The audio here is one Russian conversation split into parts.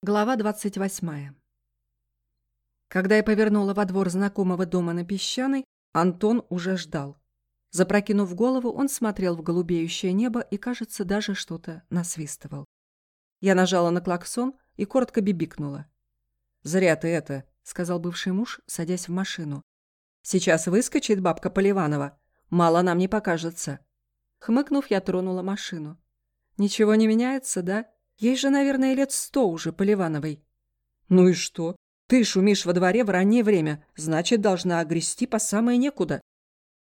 Глава 28. Когда я повернула во двор знакомого дома на Песчаной, Антон уже ждал. Запрокинув голову, он смотрел в голубеющее небо и, кажется, даже что-то насвистывал. Я нажала на клаксон и коротко бибикнула. «Зря ты это», — сказал бывший муж, садясь в машину. «Сейчас выскочит бабка Поливанова. Мало нам не покажется». Хмыкнув, я тронула машину. «Ничего не меняется, да?» Ей же, наверное, лет сто уже, Поливановой. Ну и что? Ты шумишь во дворе в раннее время, значит, должна огрести по самое некуда.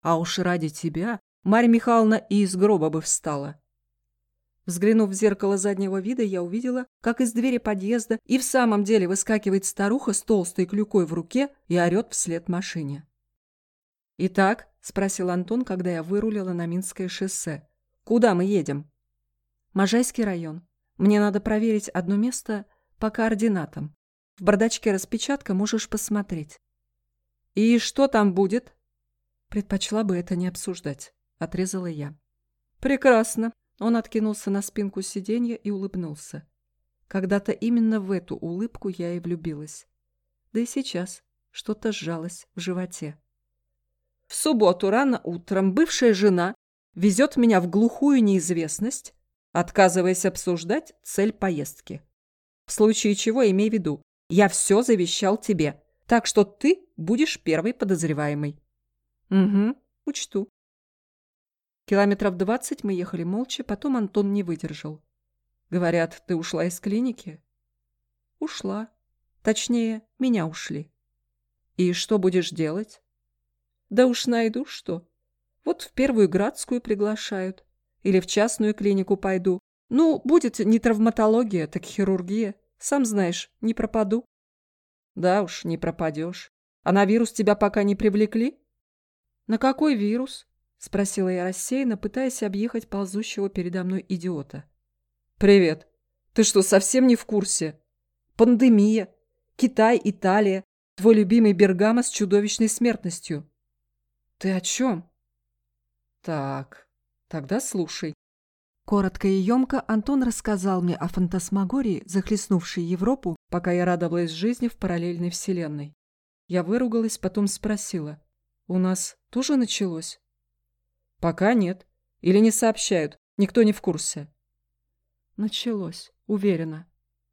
А уж ради тебя Марья Михайловна и из гроба бы встала. Взглянув в зеркало заднего вида, я увидела, как из двери подъезда и в самом деле выскакивает старуха с толстой клюкой в руке и орет вслед машине. «Итак», — спросил Антон, когда я вырулила на Минское шоссе, — «куда мы едем?» «Можайский район. Мне надо проверить одно место по координатам. В бардачке распечатка можешь посмотреть. И что там будет? Предпочла бы это не обсуждать, отрезала я. Прекрасно. Он откинулся на спинку сиденья и улыбнулся. Когда-то именно в эту улыбку я и влюбилась. Да и сейчас что-то сжалось в животе. В субботу рано утром бывшая жена везет меня в глухую неизвестность, отказываясь обсуждать цель поездки. В случае чего имей в виду, я все завещал тебе, так что ты будешь первый подозреваемый. Угу, учту. Километров двадцать мы ехали молча, потом Антон не выдержал. Говорят, ты ушла из клиники? Ушла. Точнее, меня ушли. И что будешь делать? Да уж найду что. Вот в первую градскую приглашают. Или в частную клинику пойду. Ну, будет не травматология, так хирургия. Сам знаешь, не пропаду. Да уж, не пропадешь. А на вирус тебя пока не привлекли? На какой вирус? Спросила я рассеянно, пытаясь объехать ползущего передо мной идиота. Привет. Ты что, совсем не в курсе? Пандемия. Китай, Италия. Твой любимый Бергамо с чудовищной смертностью. Ты о чем? Так, Тогда слушай. Коротко и емко Антон рассказал мне о фантасмагории, захлестнувшей Европу, пока я радовалась жизни в параллельной вселенной. Я выругалась, потом спросила. «У нас тоже началось?» «Пока нет. Или не сообщают. Никто не в курсе». «Началось. Уверена.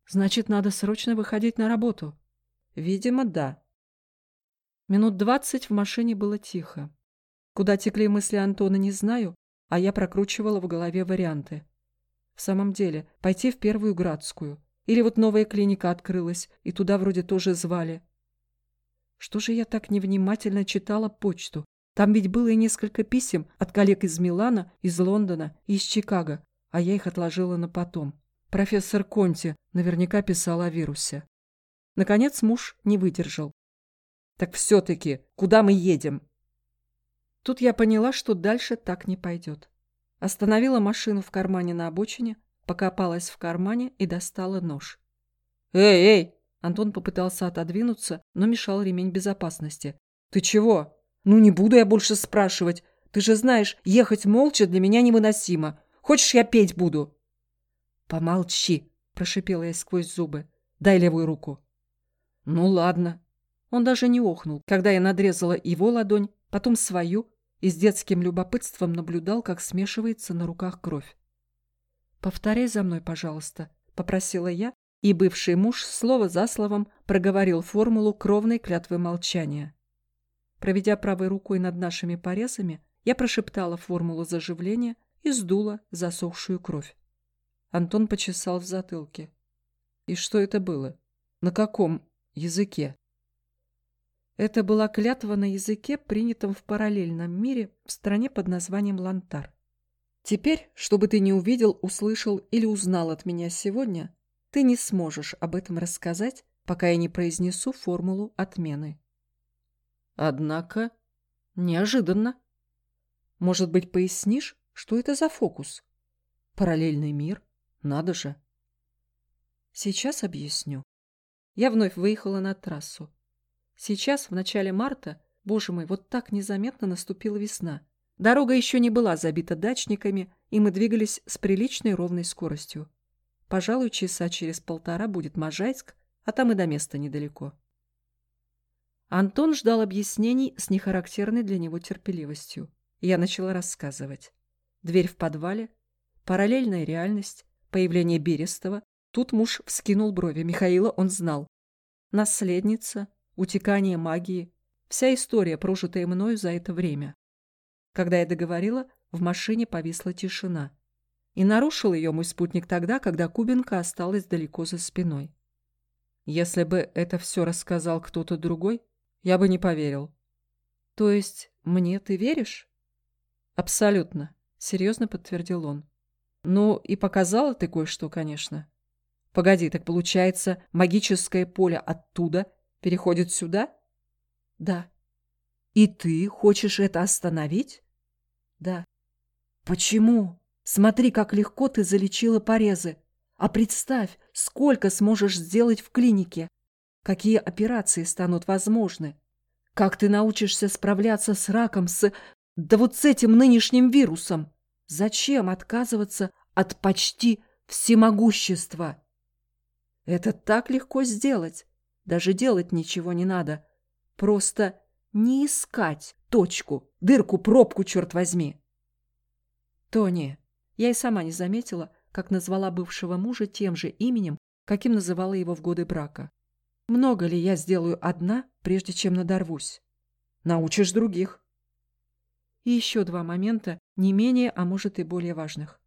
Значит, надо срочно выходить на работу». «Видимо, да». Минут двадцать в машине было тихо. Куда текли мысли Антона, не знаю, а я прокручивала в голове варианты. В самом деле, пойти в первую градскую. Или вот новая клиника открылась, и туда вроде тоже звали. Что же я так невнимательно читала почту? Там ведь было и несколько писем от коллег из Милана, из Лондона и из Чикаго, а я их отложила на потом. Профессор Конти наверняка писал о вирусе. Наконец муж не выдержал. «Так все-таки, куда мы едем?» Тут я поняла, что дальше так не пойдет. Остановила машину в кармане на обочине, покопалась в кармане и достала нож. «Эй, эй!» Антон попытался отодвинуться, но мешал ремень безопасности. «Ты чего? Ну не буду я больше спрашивать. Ты же знаешь, ехать молча для меня невыносимо. Хочешь, я петь буду?» «Помолчи!» – прошипела я сквозь зубы. «Дай левую руку». «Ну ладно». Он даже не охнул, когда я надрезала его ладонь, потом свою, и с детским любопытством наблюдал, как смешивается на руках кровь. «Повторяй за мной, пожалуйста», — попросила я, и бывший муж слово за словом проговорил формулу кровной клятвы молчания. Проведя правой рукой над нашими порезами, я прошептала формулу заживления и сдула засохшую кровь. Антон почесал в затылке. «И что это было? На каком языке?» Это была клятва на языке, принятом в параллельном мире в стране под названием Лантар. Теперь, чтобы ты не увидел, услышал или узнал от меня сегодня, ты не сможешь об этом рассказать, пока я не произнесу формулу отмены. Однако, неожиданно. Может быть, пояснишь, что это за фокус? Параллельный мир? Надо же. Сейчас объясню. Я вновь выехала на трассу. Сейчас, в начале марта, боже мой, вот так незаметно наступила весна. Дорога еще не была забита дачниками, и мы двигались с приличной ровной скоростью. Пожалуй, часа через полтора будет Можайск, а там и до места недалеко. Антон ждал объяснений с нехарактерной для него терпеливостью. Я начала рассказывать. Дверь в подвале, параллельная реальность, появление Берестова. Тут муж вскинул брови. Михаила он знал. Наследница, утекание магии. Вся история, прожитая мною за это время. Когда я договорила, в машине повисла тишина. И нарушил ее мой спутник тогда, когда Кубинка осталась далеко за спиной. Если бы это все рассказал кто-то другой, я бы не поверил. То есть мне ты веришь? Абсолютно, серьезно подтвердил он. Ну, и показала ты кое-что, конечно. Погоди, так получается, магическое поле оттуда переходит сюда? Да. И ты хочешь это остановить? Да. Почему? Смотри, как легко ты залечила порезы. А представь, сколько сможешь сделать в клинике. Какие операции станут возможны. Как ты научишься справляться с раком, с... Да вот с этим нынешним вирусом. Зачем отказываться от почти всемогущества? Это так легко сделать. Даже делать ничего не надо. Просто не искать точку, дырку, пробку, черт возьми. Тони, я и сама не заметила, как назвала бывшего мужа тем же именем, каким называла его в годы брака. Много ли я сделаю одна, прежде чем надорвусь? Научишь других. И еще два момента, не менее, а может и более важных.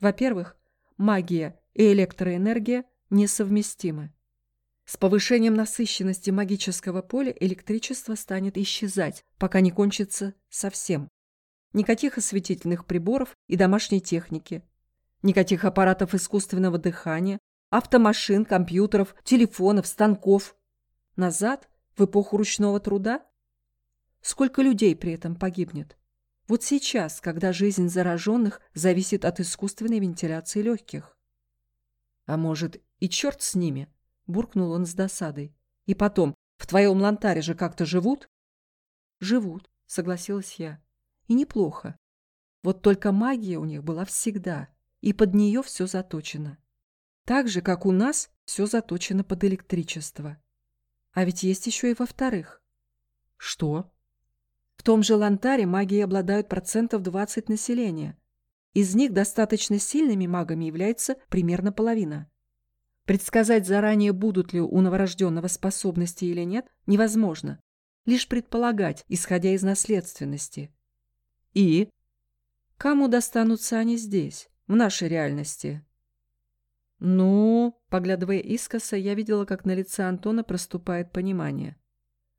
Во-первых, магия и электроэнергия несовместимы. С повышением насыщенности магического поля электричество станет исчезать, пока не кончится совсем. Никаких осветительных приборов и домашней техники. Никаких аппаратов искусственного дыхания, автомашин, компьютеров, телефонов, станков. Назад, в эпоху ручного труда? Сколько людей при этом погибнет? Вот сейчас, когда жизнь зараженных зависит от искусственной вентиляции легких. А может, и черт с ними – буркнул он с досадой. И потом, в твоем лантаре же как-то живут? Живут, согласилась я. И неплохо. Вот только магия у них была всегда, и под нее все заточено. Так же, как у нас все заточено под электричество. А ведь есть еще и во-вторых. Что? В том же Лантаре магии обладают процентов 20 населения. Из них достаточно сильными магами является примерно половина. Предсказать заранее, будут ли у новорожденного способности или нет, невозможно. Лишь предполагать, исходя из наследственности. И? Кому достанутся они здесь, в нашей реальности? Ну, поглядывая искоса, я видела, как на лице Антона проступает понимание.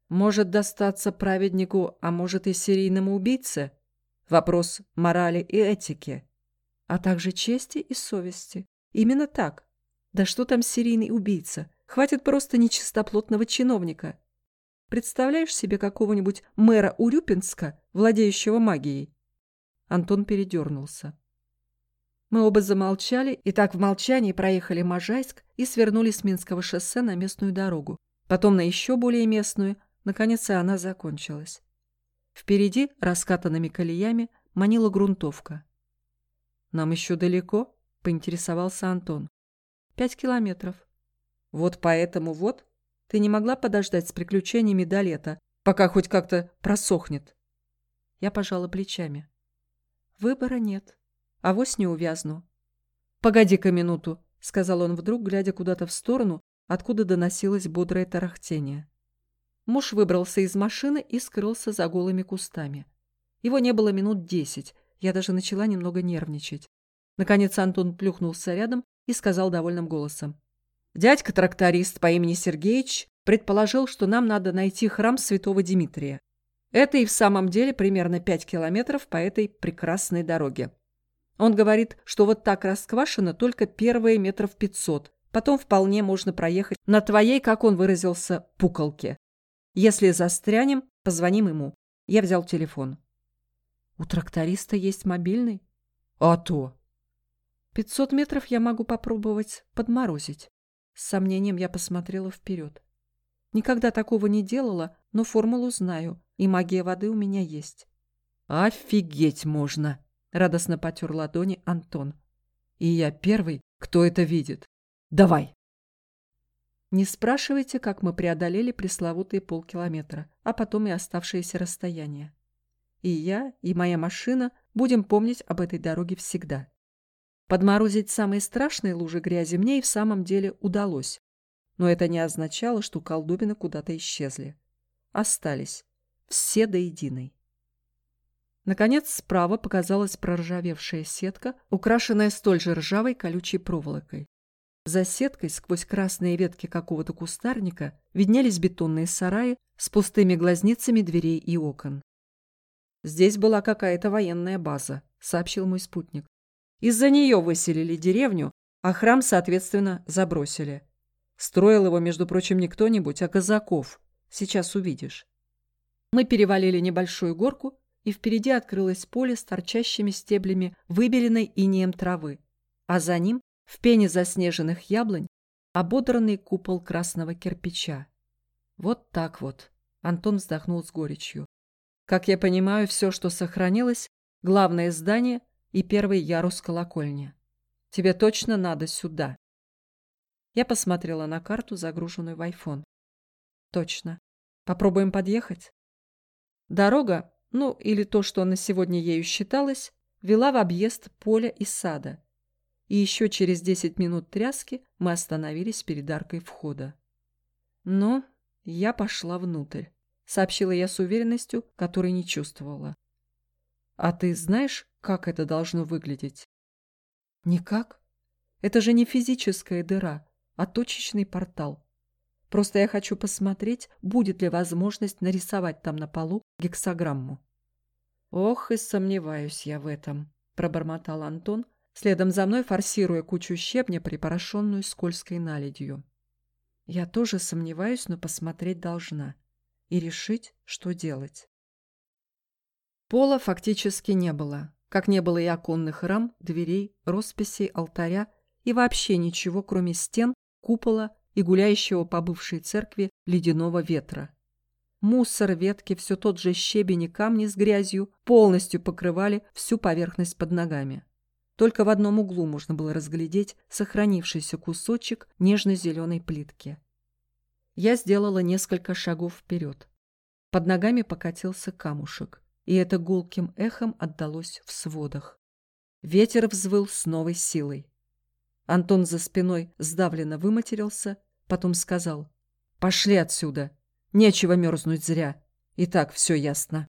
Может достаться праведнику, а может и серийному убийце? Вопрос морали и этики. А также чести и совести. Именно так. Да что там серийный убийца? Хватит просто нечистоплотного чиновника. Представляешь себе какого-нибудь мэра Урюпинска, владеющего магией?» Антон передернулся. Мы оба замолчали, и так в молчании проехали Можайск и свернули с Минского шоссе на местную дорогу. Потом на еще более местную. Наконец и она закончилась. Впереди, раскатанными колеями, манила грунтовка. «Нам еще далеко?» — поинтересовался Антон. Пять километров. Вот поэтому вот ты не могла подождать с приключениями до лета, пока хоть как-то просохнет. Я пожала плечами. Выбора нет. Авось не увязну. Погоди-ка минуту, сказал он вдруг, глядя куда-то в сторону, откуда доносилось бодрое тарахтение. Муж выбрался из машины и скрылся за голыми кустами. Его не было минут десять. Я даже начала немного нервничать. Наконец Антон плюхнулся рядом и сказал довольным голосом. Дядька-тракторист по имени Сергеич предположил, что нам надо найти храм святого Дмитрия. Это и в самом деле примерно пять километров по этой прекрасной дороге. Он говорит, что вот так расквашено только первые метров пятьсот. Потом вполне можно проехать на твоей, как он выразился, пуколке. Если застрянем, позвоним ему. Я взял телефон. У тракториста есть мобильный? А то. Пятьсот метров я могу попробовать подморозить. С сомнением я посмотрела вперед. Никогда такого не делала, но формулу знаю, и магия воды у меня есть. «Офигеть можно!» — радостно потер ладони Антон. «И я первый, кто это видит. Давай!» Не спрашивайте, как мы преодолели пресловутые полкилометра, а потом и оставшееся расстояние. И я, и моя машина будем помнить об этой дороге всегда. Подморозить самые страшные лужи грязи мне и в самом деле удалось. Но это не означало, что колдобины куда-то исчезли. Остались. Все до единой. Наконец, справа показалась проржавевшая сетка, украшенная столь же ржавой колючей проволокой. За сеткой, сквозь красные ветки какого-то кустарника, виднелись бетонные сараи с пустыми глазницами дверей и окон. «Здесь была какая-то военная база», — сообщил мой спутник. «Из-за нее выселили деревню, а храм, соответственно, забросили. Строил его, между прочим, не кто-нибудь, а Казаков. Сейчас увидишь». Мы перевалили небольшую горку и впереди открылось поле с торчащими стеблями выбеленной инеем травы, а за ним, в пене заснеженных яблонь, ободранный купол красного кирпича. Вот так вот. Антон вздохнул с горечью. Как я понимаю, все, что сохранилось, главное здание и первый ярус колокольни. Тебе точно надо сюда. Я посмотрела на карту, загруженную в айфон. Точно. Попробуем подъехать? Дорога ну или то, что на сегодня ею считалось, вела в объезд поля и сада. И еще через десять минут тряски мы остановились перед аркой входа. Но я пошла внутрь, сообщила я с уверенностью, которой не чувствовала. А ты знаешь, как это должно выглядеть? Никак. Это же не физическая дыра, а точечный портал. Просто я хочу посмотреть, будет ли возможность нарисовать там на полу гексограмму. «Ох, и сомневаюсь я в этом», — пробормотал Антон, следом за мной форсируя кучу щебня, припорошенную скользкой наледью. «Я тоже сомневаюсь, но посмотреть должна. И решить, что делать». Пола фактически не было, как не было и оконных рам, дверей, росписей, алтаря и вообще ничего, кроме стен, купола и гуляющего по бывшей церкви ледяного ветра. Мусор, ветки, все тот же щебень и камни с грязью полностью покрывали всю поверхность под ногами. Только в одном углу можно было разглядеть сохранившийся кусочек нежно-зеленой плитки. Я сделала несколько шагов вперед. Под ногами покатился камушек, и это гулким эхом отдалось в сводах. Ветер взвыл с новой силой. Антон за спиной сдавленно выматерился Потом сказал, «Пошли отсюда. Нечего мерзнуть зря. И так все ясно».